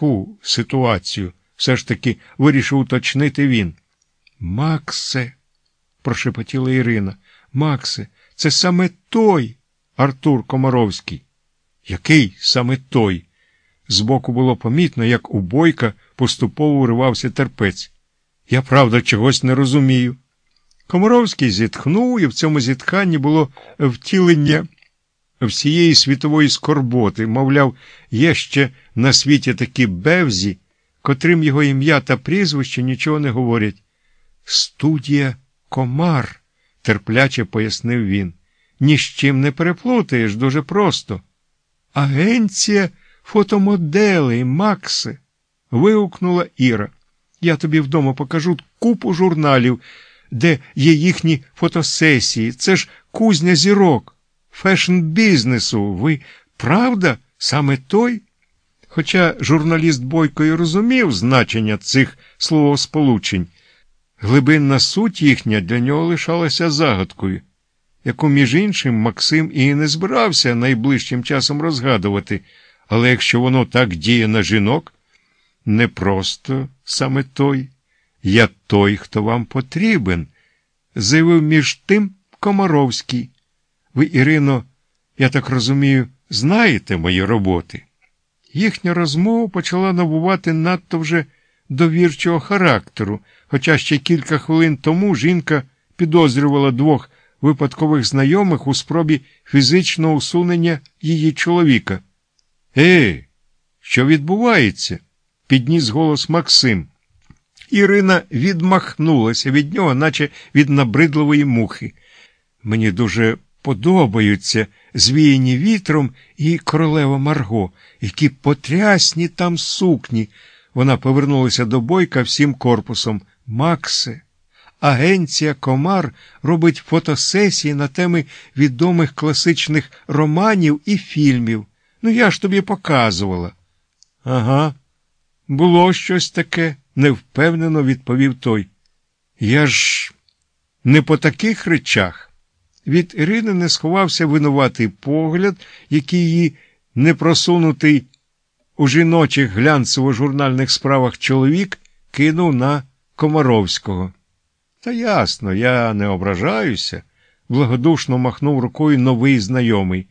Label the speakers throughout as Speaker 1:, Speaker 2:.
Speaker 1: важку ситуацію, все ж таки вирішив уточнити він. Максе, прошепотіла Ірина. Максе, це саме той Артур Комаровський. Який саме той? Збоку було помітно, як у бойка поступово уривався терпець. Я, правда, чогось не розумію. Комаровський зітхнув, і в цьому зітханні було втілення всієї світової скорботи, мовляв, є ще на світі такі бевзі, котрим його ім'я та прізвище нічого не говорять. Студія комар, терпляче пояснив він. Ні з чим не переплутаєш дуже просто. Агенція фотомоделей, Максе. вигукнула Іра. Я тобі вдома покажу купу журналів, де є їхні фотосесії. Це ж кузня зірок, фешн-бізнесу. Ви правда саме той? Хоча журналіст Бойко і розумів значення цих словосполучень, глибинна суть їхня для нього лишалася загадкою, яку, між іншим, Максим і не збирався найближчим часом розгадувати, але якщо воно так діє на жінок, не просто саме той, я той, хто вам потрібен, заявив між тим Комаровський. Ви, Ірино, я так розумію, знаєте мої роботи. Їхня розмова почала набувати надто вже довірчого характеру, хоча ще кілька хвилин тому жінка підозрювала двох випадкових знайомих у спробі фізичного усунення її чоловіка. Е, що відбувається? підніс голос Максим. Ірина відмахнулася від нього, наче від набридливої мухи. Мені дуже подобаються звіяні вітром і королева Марго, які потрясні там сукні. Вона повернулася до бойка всім корпусом. Максе, агенція Комар робить фотосесії на теми відомих класичних романів і фільмів. Ну, я ж тобі показувала. Ага, було щось таке, невпевнено відповів той. Я ж не по таких речах. Від Ірини не сховався винуватий погляд, який її непросунутий у жіночих глянцево-журнальних справах чоловік кинув на Комаровського. Та ясно, я не ображаюся, благодушно махнув рукою новий знайомий.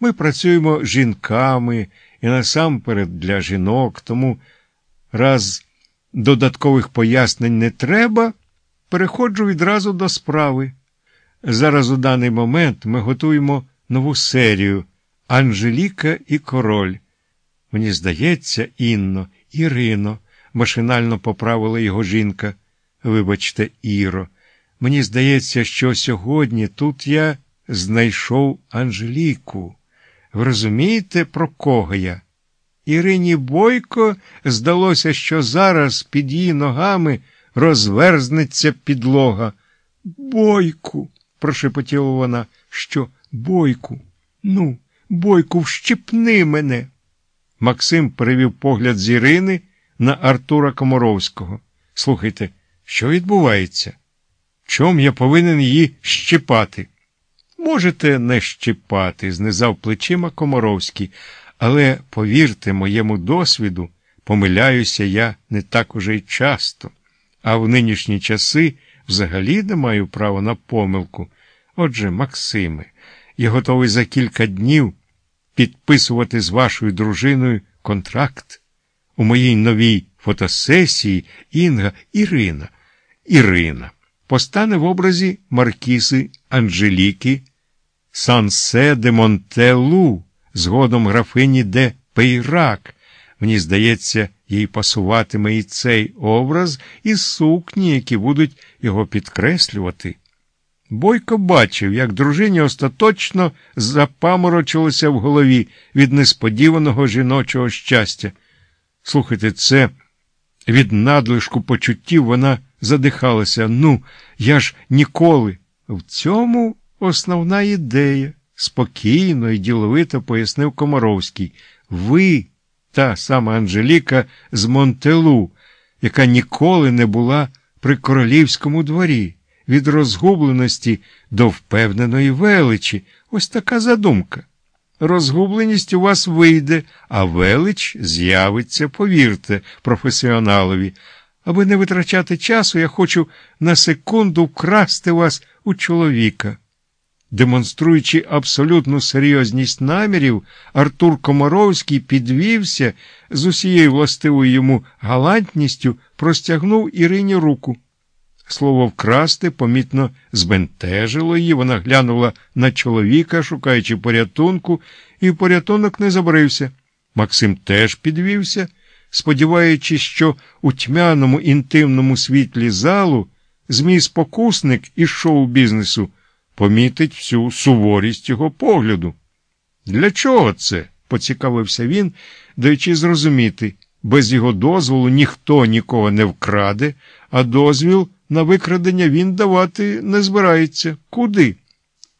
Speaker 1: Ми працюємо жінками і насамперед для жінок, тому раз додаткових пояснень не треба, переходжу відразу до справи. Зараз у даний момент ми готуємо нову серію Анжеліка і Король. Мені здається, Інно, Ірино, машинально поправила його жінка. Вибачте, Іро, мені здається, що сьогодні тут я знайшов Анжеліку. Ви розумієте, про кого я? Ірині Бойко здалося, що зараз під її ногами розверзнеться підлога. Бойку прошепотіла вона. Що, бойку? Ну, бойку, вщипни мене. Максим перевів погляд з Ірини на Артура Комаровського. Слухайте, що відбувається? Чом я повинен її щипати? Можете не щипати, знизав плечима Комаровський, але повірте моєму досвіду, помиляюся я не так уже й часто, а в нинішні часи взагалі не маю права на помилку. Отже, Максиме, я готовий за кілька днів підписувати з вашою дружиною контракт. У моїй новій фотосесії Інга Ірина. Ірина постане в образі Маркіси Анжеліки Сансе де Монтелу, згодом графині де Пейрак. Мені здається, їй пасуватиме і цей образ, і сукні, які будуть його підкреслювати. Бойко бачив, як дружині остаточно запаморочилося в голові від несподіваного жіночого щастя. Слухайте, це від надлишку почуттів вона задихалася. Ну, я ж ніколи. В цьому основна ідея, спокійно і діловито пояснив Комаровський. Ви, та сама Анжеліка з Монтелу, яка ніколи не була при королівському дворі від розгубленості до впевненої величі. Ось така задумка. Розгубленість у вас вийде, а велич з'явиться, повірте, професіоналові. Аби не витрачати часу, я хочу на секунду вкрасти вас у чоловіка. Демонструючи абсолютну серйозність намірів, Артур Комаровський підвівся з усією властивою йому галантністю, простягнув Ірині руку. Слово вкрасти помітно збентежило її, вона глянула на чоловіка, шукаючи порятунку, і порятунок не забрився. Максим теж підвівся, сподіваючись, що у тьмяному інтимному світлі залу змій спокусник із шоу-бізнесу помітить всю суворість його погляду. Для чого це? поцікавився він, даючи зрозуміти, без його дозволу ніхто нікого не вкраде, а дозвіл на викрадення він давати не збирається. Куди?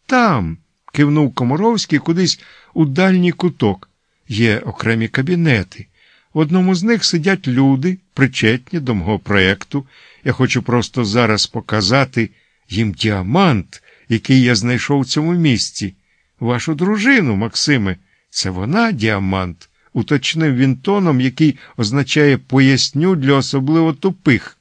Speaker 1: Там, кивнув Комаровський кудись у дальній куток. Є окремі кабінети. В одному з них сидять люди, причетні до мого проєкту. Я хочу просто зараз показати їм діамант, який я знайшов в цьому місці. Вашу дружину, Максиме, це вона діамант, уточнив він тоном, який означає поясню для особливо тупих.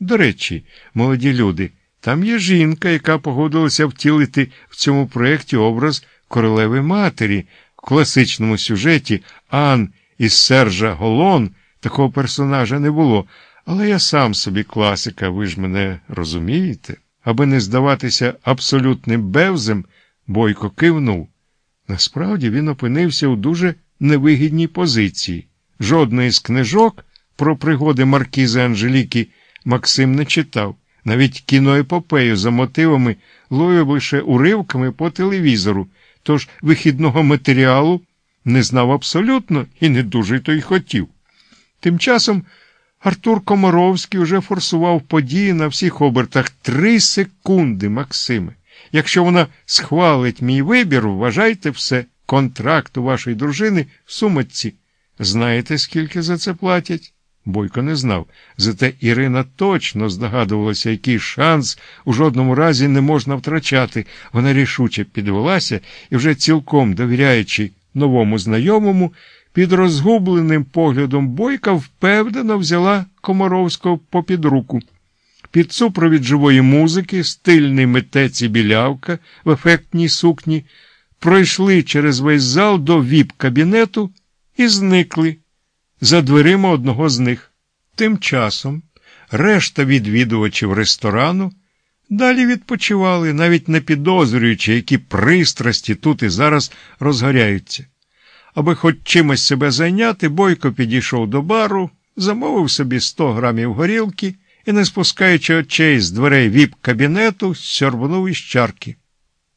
Speaker 1: До речі, молоді люди, там є жінка, яка погодилася втілити в цьому проєкті образ королеви матері в класичному сюжеті Ан із Сержа Голон. Такого персонажа не було, але я сам собі класика, ви ж мене розумієте? Аби не здаватися абсолютним бевзем, Бойко кивнув. Насправді він опинився у дуже невигідній позиції. Жодної з книжок про пригоди Маркізи Анжеліки Максим не читав, навіть кіноепопею за мотивами ловив лише уривками по телевізору, тож вихідного матеріалу не знав абсолютно і не дуже то й хотів. Тим часом Артур Комаровський уже форсував події на всіх обертах три секунди, Максиме. Якщо вона схвалить мій вибір, вважайте все, контракт у вашої дружини в сумочці. Знаєте, скільки за це платять? Бойко не знав. Зате Ірина точно здогадувалася, який шанс у жодному разі не можна втрачати. Вона рішуче підвелася і, вже цілком довіряючи новому знайомому, під розгубленим поглядом бойка впевнено взяла Комаровського попід руку. Під супровід живої музики, стильний митець і білявка в ефектній сукні, пройшли через весь зал до віп-кабінету і зникли за дверима одного з них. Тим часом решта відвідувачів ресторану далі відпочивали, навіть не підозрюючи, які пристрасті тут і зараз розгоряються. Аби хоч чимось себе зайняти, Бойко підійшов до бару, замовив собі 100 грамів горілки і, не спускаючи очей з дверей віп-кабінету, сьорбнув із чарки.